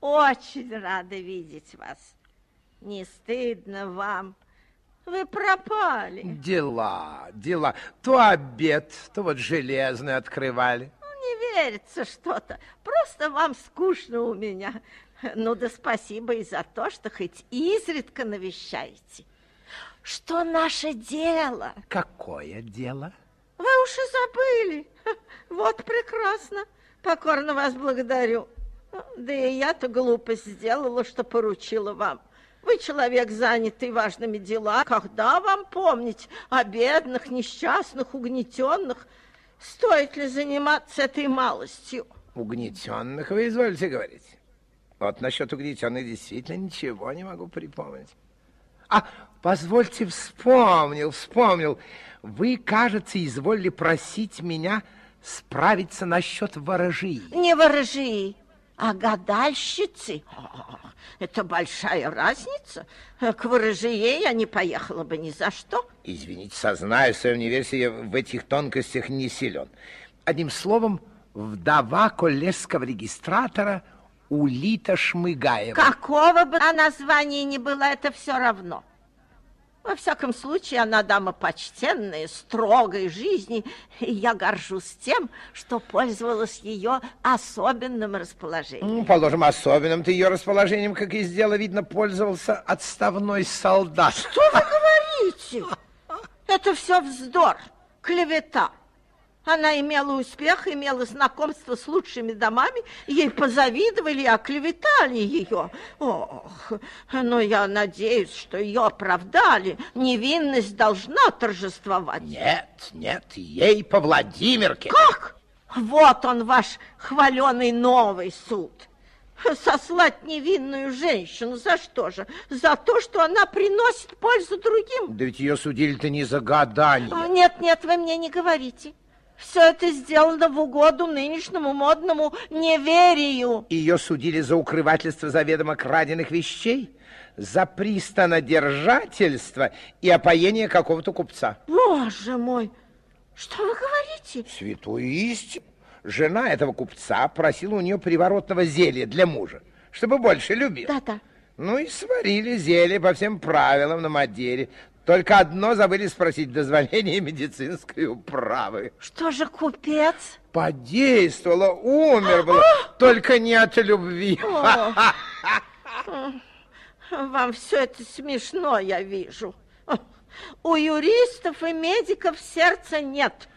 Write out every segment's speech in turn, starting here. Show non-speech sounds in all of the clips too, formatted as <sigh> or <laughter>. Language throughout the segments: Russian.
Очень рада видеть вас. Не стыдно вам. Вы пропали. Дела, дела. То обед, то вот железный открывали. Ну, не верится что-то. Просто вам скучно у меня. Ну да спасибо и за то, что хоть изредка навещаете. Что наше дело? Какое дело? Вы уж и забыли. Вот прекрасно. Покорно вас благодарю. Да и я-то глупость сделала, что поручила вам. Вы человек, занятый важными делами. Когда вам помнить о бедных, несчастных, угнетенных? Стоит ли заниматься этой малостью? Угнетенных вы изволите говорить? Вот насчет угнетенных действительно ничего не могу припомнить. А, позвольте, вспомнил, вспомнил. Вы, кажется, изволили просить меня справиться насчет ворожей. Не ворожей, а гадальщицы. Это большая разница. К ворожее я не поехала бы ни за что. Извините, сознаю, в своем университете в этих тонкостях не силен. Одним словом, вдова коллежского регистратора Улита Шмыгаева. Какого бы названия ни было, это все равно. Во всяком случае, она дама почтенная, строгой жизни, и я горжусь тем, что пользовалась ее особенным расположением. Ну, положим, особенным-то ее расположением, как из дела видно, пользовался отставной солдат. Что вы говорите? Это все вздор, клевета. Она имела успех, имела знакомство с лучшими домами, ей позавидовали и оклеветали ее. Ох, но я надеюсь, что ее оправдали. Невинность должна торжествовать. Нет, нет, ей по Владимирке. Как? Вот он, ваш хваленый новый суд. Сослать невинную женщину за что же? За то, что она приносит пользу другим? Да ведь ее судили-то не за гадание. Нет, нет, вы мне не говорите. Все это сделано в угоду нынешнему модному неверию. Ее судили за укрывательство заведомо краденных вещей, за пристанодержательство и опоение какого-то купца. Боже мой, что вы говорите? Святой истин. Жена этого купца просила у нее приворотного зелья для мужа, чтобы больше любил. Да-да. Ну и сварили зелье по всем правилам на Мадере. Только одно забыли спросить дозволение медицинской управы. Что же купец? Подействовало, умер было, только не от любви. Вам все это смешно, я вижу. У юристов и медиков сердца нет.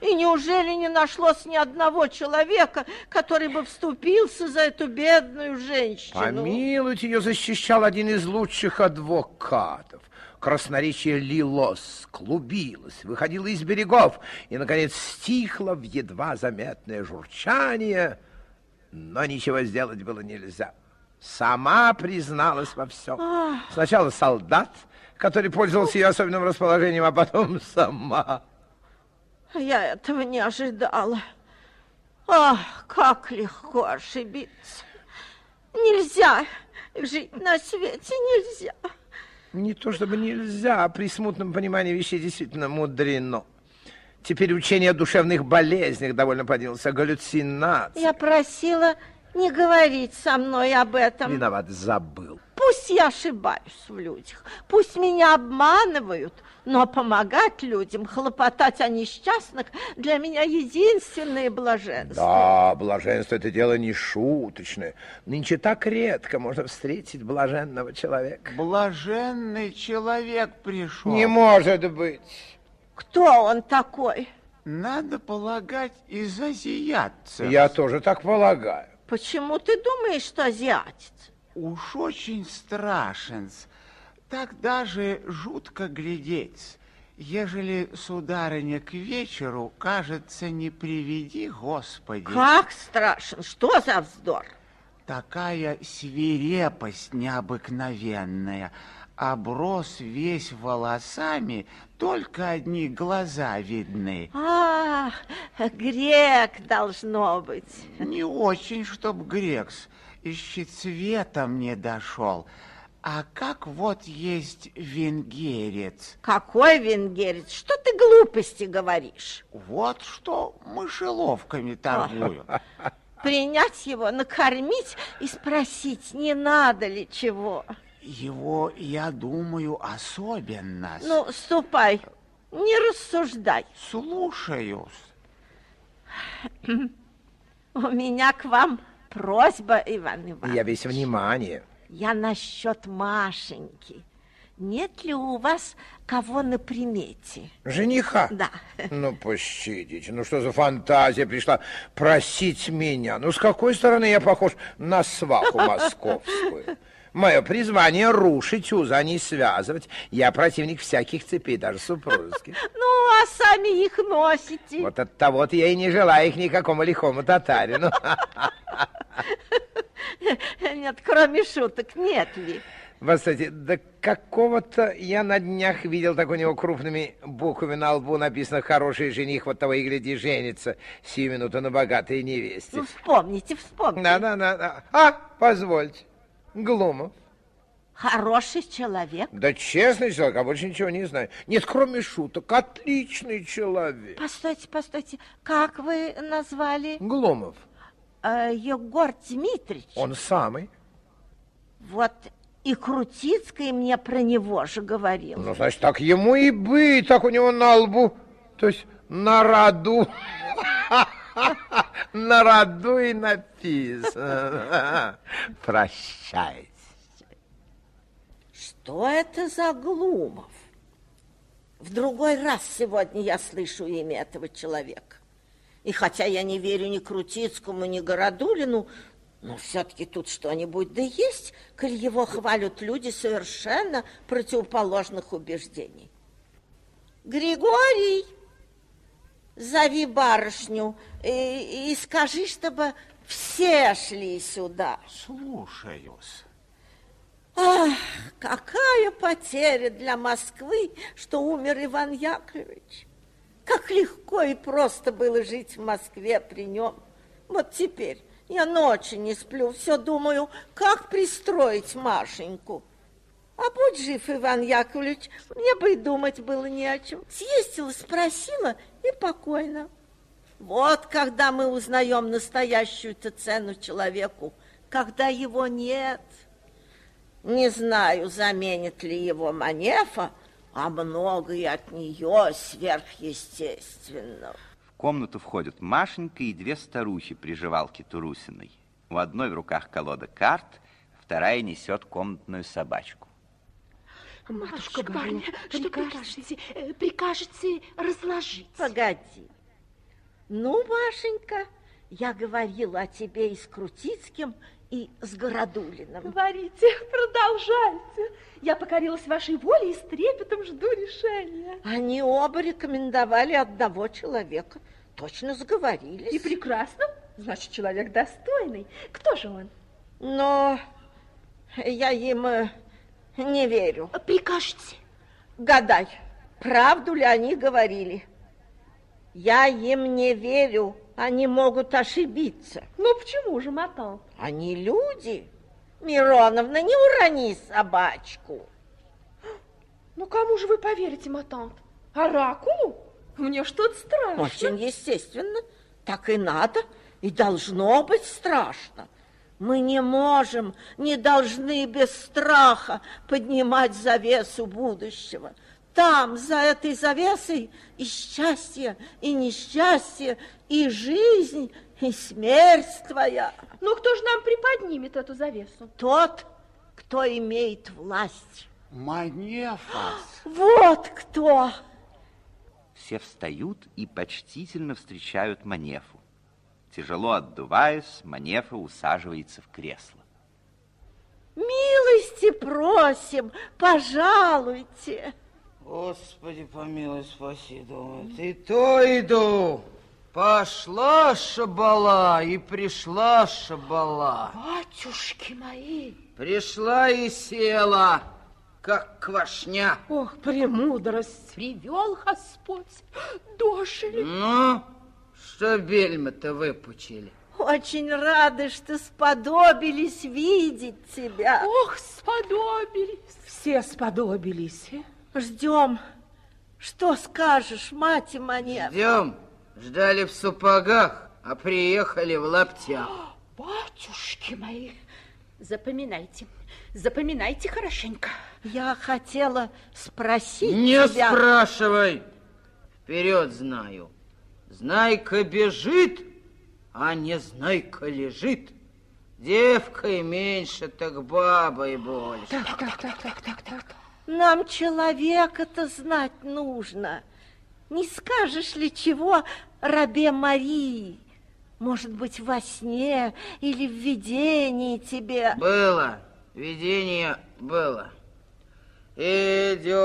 И неужели не нашлось ни одного человека, который бы вступился за эту бедную женщину? Помилуйте, ее защищал один из лучших адвокатов красноречие лилось, клубилось, выходило из берегов и, наконец, стихло в едва заметное журчание, но ничего сделать было нельзя. Сама призналась во всем. Сначала солдат, который пользовался ее особенным расположением, а потом сама. Я этого не ожидала. Ах, как легко ошибиться. Нельзя жить на свете, нельзя. Не то чтобы нельзя, а при смутном понимании вещей действительно мудрено. Теперь учение о душевных болезнях довольно поднялся, галлюцинации. Я просила не говорить со мной об этом. Виноват, забыл. Пусть я ошибаюсь в людях, пусть меня обманывают, но помогать людям, хлопотать о несчастных для меня единственное блаженство. Да, блаженство это дело не шуточное. Нынче так редко можно встретить блаженного человека. Блаженный человек пришел. Не может быть. Кто он такой? Надо полагать, из азиатцев. Я тоже так полагаю. Почему ты думаешь, что азиатец? Уж очень страшен. Так даже жутко глядеть. Ежели, сударыня, к вечеру, кажется, не приведи, Господи. Как страшен? Что за вздор? Такая свирепость необыкновенная. Оброс весь волосами, только одни глаза видны. А, грек должно быть. Не очень, чтоб грекс. Еще цветом не дошел. А как вот есть венгерец? Какой венгерец? Что ты глупости говоришь? Вот что мышеловками торгую. принять его, накормить и спросить, не надо ли чего. Его, я думаю, особенно. Ну, ступай, не рассуждай. Слушаюсь. У меня к вам просьба, Иван Иванович. Я весь внимание. Я насчет Машеньки. Нет ли у вас кого на примете? Жениха? Да. Ну, пощадите, ну что за фантазия пришла просить меня? Ну, с какой стороны я похож на сваху московскую? Мое призвание рушить узы, а не связывать. Я противник всяких цепей, даже супружеских. <laughs> Ну, а сами их носите. Вот от того-то я и не желаю их никакому лихому татарину. <laughs> Нет, кроме шуток, нет ли? Вот, кстати, да какого-то я на днях видел, так у него крупными буквами на лбу написано «Хороший жених, вот того и гляди, женится сию минуту на богатой невесте». Ну, вспомните, вспомните. Да-да-да. А, позвольте, Глумов. Хороший человек. Да честный человек, а больше ничего не знаю. Нет, кроме шуток, отличный человек. Постойте, постойте, как вы назвали? Глумов. Э, Егор Дмитриевич. Он самый. Вот и Крутицкий мне про него же говорил. Ну, значит, так ему и быть, так у него на лбу, то есть на роду, <laughs> на роду и написано. Прощайте. Что это за Глумов? В другой раз сегодня я слышу имя этого человека. И хотя я не верю ни Крутицкому, ни Городулину, но все-таки тут что-нибудь да есть, коль его хвалят люди совершенно противоположных убеждений. Григорий, зови барышню и, и скажи, чтобы все шли сюда. Слушаюсь. Ах, какая потеря для Москвы, что умер Иван Яковлевич. Как легко и просто было жить в Москве при нем. Вот теперь я ночи не сплю, все думаю, как пристроить Машеньку. А будь жив, Иван Яковлевич, мне бы и думать было не о чем. Съездила, спросила и покойно. Вот когда мы узнаем настоящую-то цену человеку, когда его нет. Не знаю, заменит ли его Манефа, а многое от нее сверхъестественного. В комнату входят Машенька и две старухи приживалки Турусиной. У одной в руках колода карт, вторая несет комнатную собачку. Матушка, барыня, что прикажете? Э, Прикажете разложить? Погоди. Ну, Машенька, я говорила о тебе и с Крутицким, и с Городулиным. Говорите, <laughs> продолжайте. Я покорилась вашей воле и с трепетом жду решения. Они оба рекомендовали одного человека. Точно сговорились. И прекрасно. Значит, человек достойный. Кто же он? Но я им э, не верю. Прикажете. Гадай, правду ли они говорили? Я им не верю. Они могут ошибиться. Ну, почему же, Матан? Они люди. Мироновна, не урони собачку. Ну, кому же вы поверите, Матант? Оракулу? Мне что-то страшно. Очень естественно. Так и надо. И должно быть страшно. Мы не можем, не должны без страха поднимать завесу будущего. Там, за этой завесой, и счастье, и несчастье, и жизнь, и смерть твоя. Ну, кто же нам приподнимет эту завесу? Тот, кто имеет власть. Манефас. Вот кто. Все встают и почтительно встречают Манефу. Тяжело отдуваясь, Манефа усаживается в кресло. Милости просим, пожалуйте. Господи, помилуй, спаси, думает. И то иду. Пошла шабала и пришла шабала. Батюшки мои! Пришла и села, как квашня. Ох, премудрость! Привел Господь. Дожили. Ну, что бельма-то выпучили? Очень рады, что сподобились видеть тебя. Ох, сподобились. Все сподобились. Ждем. Что скажешь, мать и монет? Ждем. Ждали в сапогах, а приехали в лаптях. Батюшки мои, запоминайте, запоминайте хорошенько. Я хотела спросить Не тебя... спрашивай. Вперед знаю. Знайка бежит, а не знайка лежит. Девкой меньше, так бабой больше. Так, так, так, так, так, так. Нам человека-то знать нужно. Не скажешь ли чего рабе Марии? Может быть, во сне или в видении тебе? Было, видение было. Идет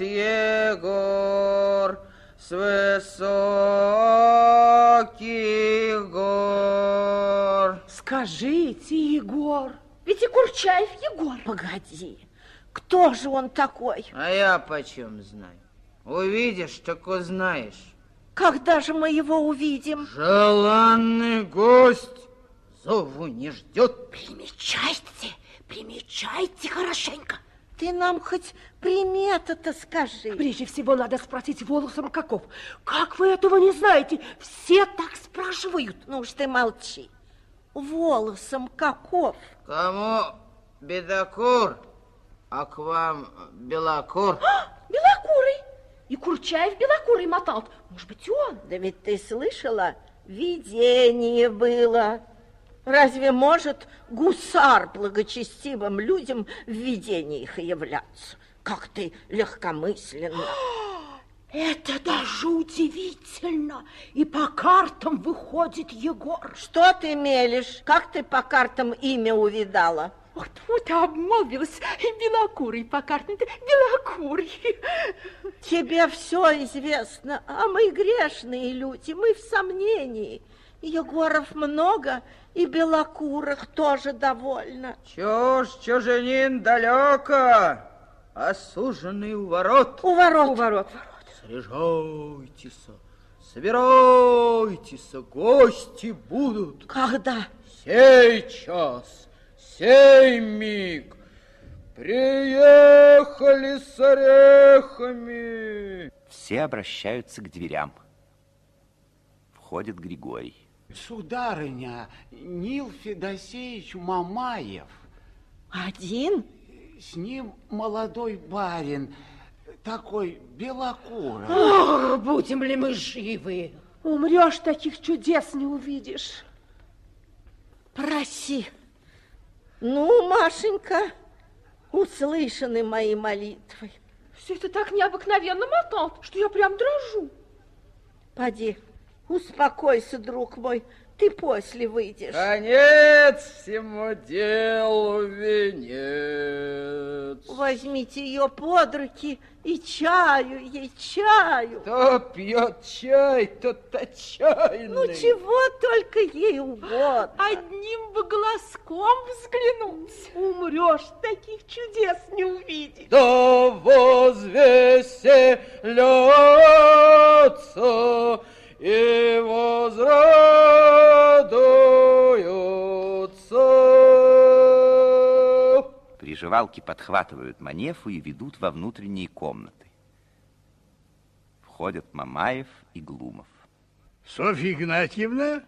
Егор с высоких гор. Скажите, Егор, ведь и Курчаев Егор. Погоди, кто же он такой? А я почем знаю? Увидишь, так узнаешь. Когда же мы его увидим? Желанный гость зову не ждет. Примечайте, примечайте хорошенько. Ты нам хоть примета-то скажи. Прежде всего надо спросить волосом каков. Как вы этого не знаете? Все так спрашивают. Ну уж ты молчи. Волосом каков? Кому бедокур, а к вам белокур. Белокурый. И Курчаев белокурый мотал. Может быть, он? Да ведь ты слышала, видение было. Разве может гусар благочестивым людям в видениях являться? Как ты легкомысленно. <gasps> Это даже удивительно. И по картам выходит Егор. Что ты мелешь? Как ты по картам имя увидала? Вот, вот обмолвилась. И белокурый по картам. Белокурый. <laughs> Тебе все известно, а мы грешные люди, мы в сомнении. Егоров много, и белокурых тоже довольно. Чё ж, чужанин далеко, осуженный у ворот. У ворот. У ворот. Срежайтесь, собирайтесь, гости будут. Когда? Сейчас, сей миг, приехали с орехами. Все обращаются к дверям. Входит Григорий. Сударыня, Нил Федосеевич Мамаев. Один? С ним молодой барин, такой белокурый. Ох, будем ли мы живы? Умрешь, таких чудес не увидишь. Проси. Ну, Машенька, услышаны мои молитвы. Все это так необыкновенно мотал, что я прям дрожу. Поди, успокойся, друг мой, ты после выйдешь. Конец всему делу венец. Возьмите ее под руки и чаю ей, чаю. Кто пьет чай, тот отчаянный. Ну, чего только ей угодно. Одним бы глазком взглянуть. Умрешь, таких чудес не увидишь. Да Приживалки подхватывают Манефу и ведут во внутренние комнаты. Входят Мамаев и Глумов. Софья Игнатьевна,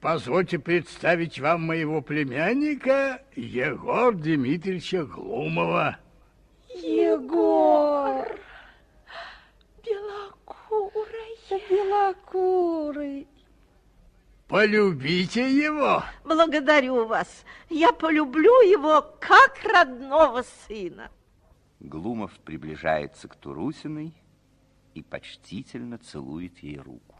позвольте представить вам моего племянника Егор Дмитриевича Глумова. Егор, белокурый, белокурый. Полюбите его. Благодарю вас. Я полюблю его как родного сына. Глумов приближается к Турусиной и почтительно целует ей руку.